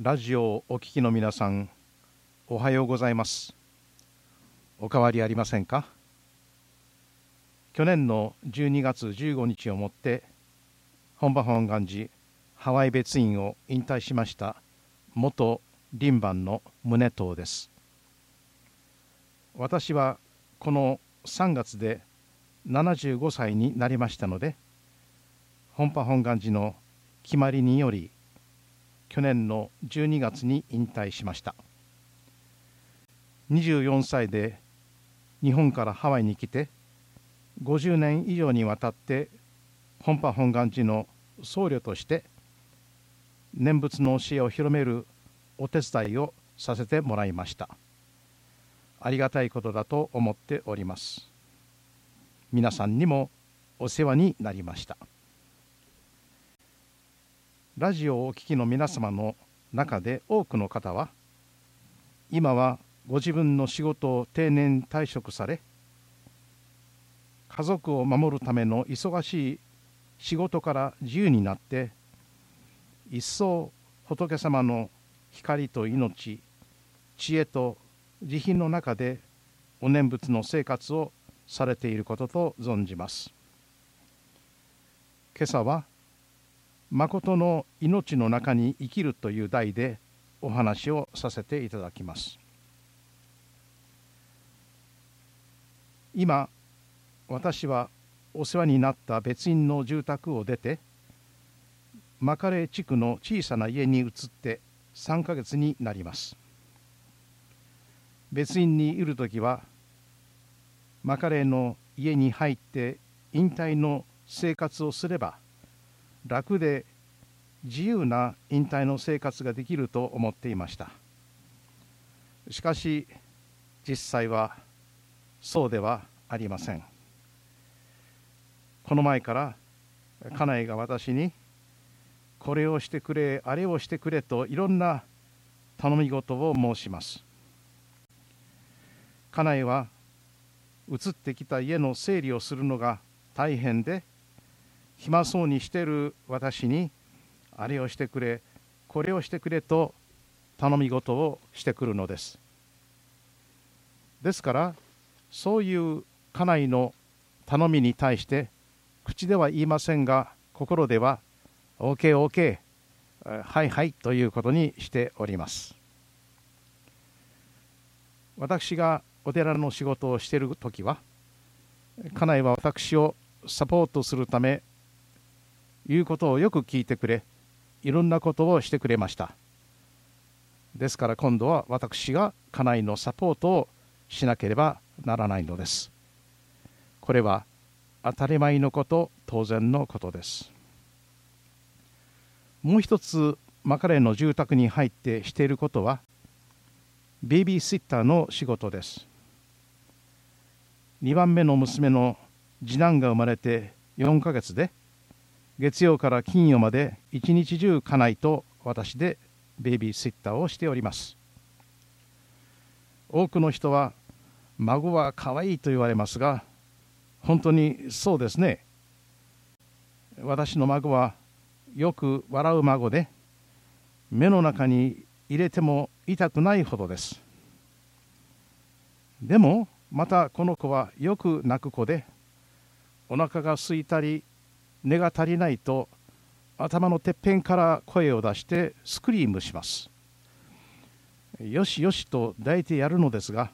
ラジオをお聞きの皆さんおはようございます。お変わりありませんか？去年の12月15日をもって本場本願寺ハワイ別院を引退しました元輪番の宗藤です。私はこの3月で75歳になりましたので本場本願寺の決まりにより去年の12月に引退しました。24歳で日本からハワイに来て50年以上にわたって本波本願寺の僧侶として念仏の教えを広めるお手伝いをさせてもらいました。ありがたいことだと思っております。皆さんにもお世話になりました。ラジオをお聴きの皆様の中で多くの方は今はご自分の仕事を定年退職され家族を守るための忙しい仕事から自由になって一層仏様の光と命知恵と慈悲の中でお念仏の生活をされていることと存じます。今朝は誠の命の中に生きるという題でお話をさせていただきます。今私はお世話になった別院の住宅を出てマカレー地区の小さな家に移って3ヶ月になります。別院にいる時はマカレーの家に入って引退の生活をすれば楽で自由な引退の生活ができると思っていました。しかし実際はそうではありません。この前から家内が私にこれをしてくれあれをしてくれといろんな頼み事を申します。家内は移ってきた家の整理をするのが大変で暇そうにしてる私にあれをしてくれこれをしてくれと頼み事をしてくるのです。ですからそういう家内の頼みに対して口では言いませんが心では OKOK、はいはいということにしております。私がお寺の仕事をしている時は家内は私をサポートするため言うことをよく聞いてくれいろんなことをしてくれました。ですから今度は私が家内のサポートをしなければならないのです。これは当たり前のこと当然のことです。もう一つマカレーの住宅に入ってしていることはベビーシッターの仕事です。2番目の娘の次男が生まれて4ヶ月で月曜から金曜まで一日中家内と私でベイビーシッターをしております。多くの人は孫は可愛いと言われますが本当にそうですね。私の孫はよく笑う孫で目の中に入れても痛くないほどです。でもまたこの子はよく泣く子でお腹が空いたり根が足りないと頭のてっぺんから声を出してスクリームします。よしよしと抱いてやるのですが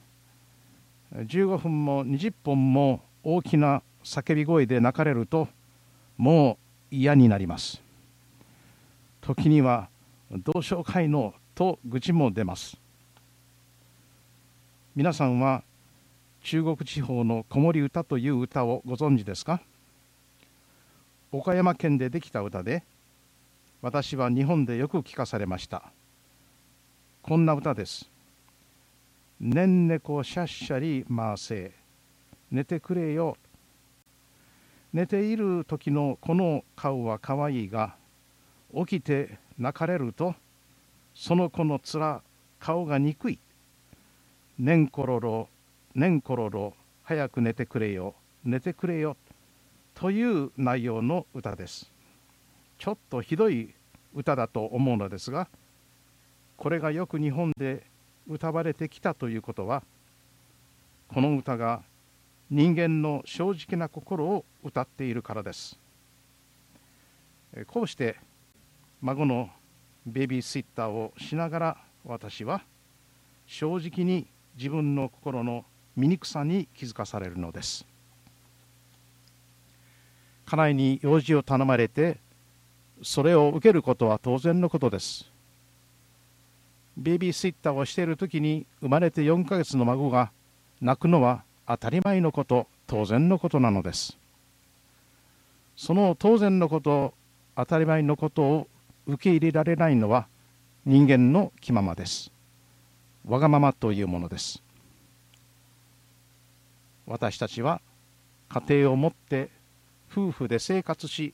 15分も20本も大きな叫び声で泣かれるともう嫌になります。時にはどうしようかいのと愚痴も出ます。皆さんは中国地方の子守歌という歌をご存知ですか？岡山県でできた歌で私は日本でよく聞かされました。こんな歌です「ねんねこしゃっしゃりまあせ。寝てくれよ」寝ている時のこの顔はかわいいが起きて泣かれるとその子の面顔が憎い。ねんころろねんころろ早く寝てくれよ。寝てくれよ。という内容の歌です。ちょっとひどい歌だと思うのですがこれがよく日本で歌われてきたということはこの歌が人間の正直な心を歌っているからです。こうして孫のベビーシッターをしながら私は正直に自分の心の醜さに気づかされるのです。家内に用事を頼まれてそれを受けることは当然のことです。ベビーシッターをしている時に生まれて4ヶ月の孫が泣くのは当たり前のこと当然のことなのです。その当然のこと当たり前のことを受け入れられないのは人間の気ままです。わがままというものです。私たちは家庭を持って夫婦で生活し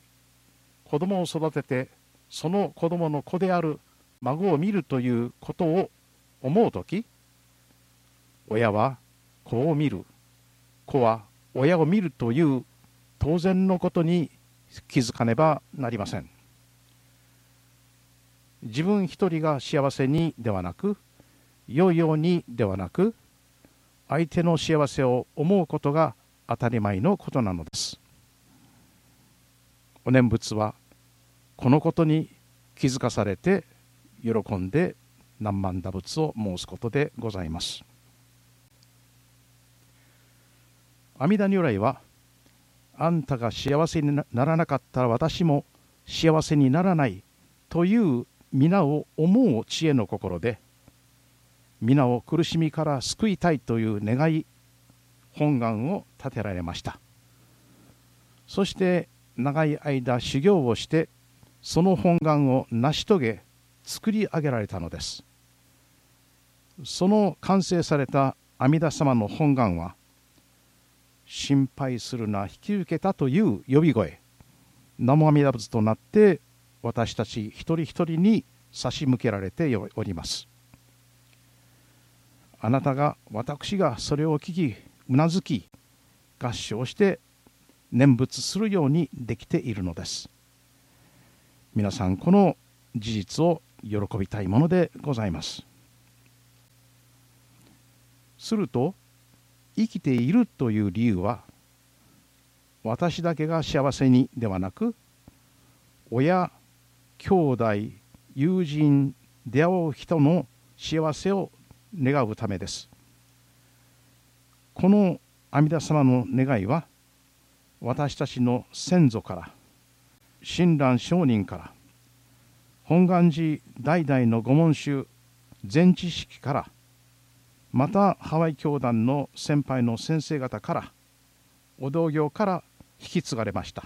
子供を育ててその子供の子である孫を見るということを思う時親は子を見る。子は親を見るという当然のことに気づかねばなりません。自分一人が幸せにではなく良いようにではなく相手の幸せを思うことが当たり前のことなのです。お念仏はこのことに気づかされて喜んで何万打仏を申すことでございます。阿弥陀如来はあんたが幸せにならなかったら私も幸せにならないという皆を思う知恵の心で皆を苦しみから救いたいという願い本願を立てられました。そして長い間修行をしてその本願を成し遂げ作り上げられたのです。その完成された阿弥陀様の本願は心配するな引き受けたという呼び声南無阿弥陀仏となって私たち一人一人に差し向けられております。あなたが私がそれを聞きうなずき合唱して念仏するようにできているのです。皆さんこの事実を喜びたいものでございます。すると生きているという理由は私だけが幸せにではなく親兄弟友人出会う人の幸せを願うためです。この阿弥陀様の願いは私たちの先祖から親鸞上人から本願寺代々の御門衆全知識からまたハワイ教団の先輩の先生方からお道業から引き継がれました。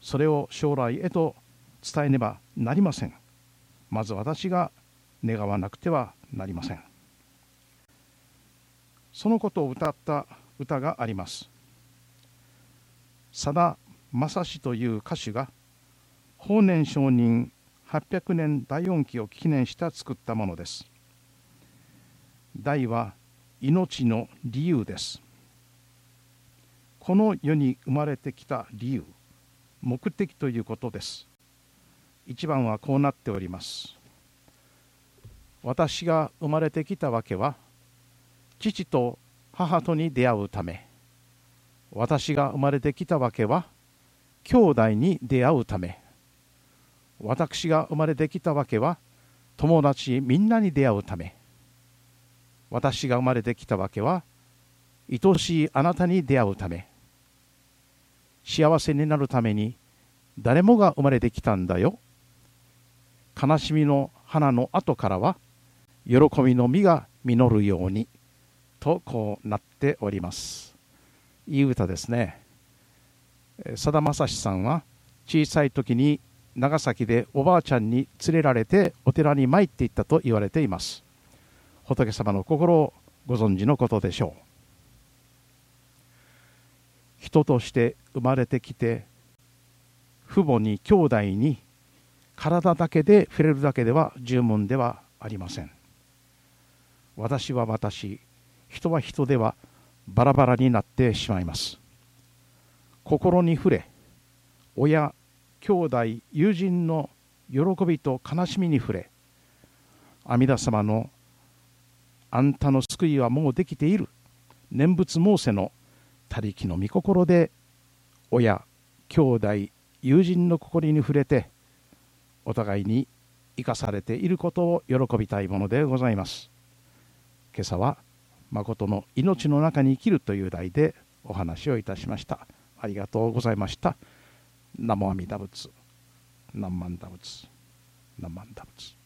それを将来へと伝えねばなりません。まず私が願わなくてはなりません。そのことを歌った歌があります。佐田正史という歌手が法然上人800年第四期を記念した作ったものです。題は命の理由です。この世に生まれてきた理由目的ということです。一番はこうなっております。私が生まれてきたわけは父と母とに出会うため。私が生まれてきたわけは兄弟に出会うため。私が生まれてきたわけは友達みんなに出会うため。私が生まれてきたわけは愛しいあなたに出会うため。幸せになるために誰もが生まれてきたんだよ。悲しみの花の後からは喜びの実が実るようにとこうなっております。いい歌ですね。さだまさしさんは小さい時に長崎でおばあちゃんに連れられてお寺に参っていったと言われています。仏様の心をご存知のことでしょう。人として生まれてきて父母に兄弟に体だけで触れるだけでは十分ではありません。私は私人は人ではバラバラになってしまいます。心に触れ親兄弟友人の喜びと悲しみに触れ阿弥陀様のあんたの救いはもうできている。念仏申せの他力の御心で親兄弟友人の心に触れてお互いに生かされていることを喜びたいものでございます。今朝は誠の命の中に生きるという題でお話をいたしました。ありがとうございました。南無阿弥陀仏南無阿弥陀仏南無阿弥陀仏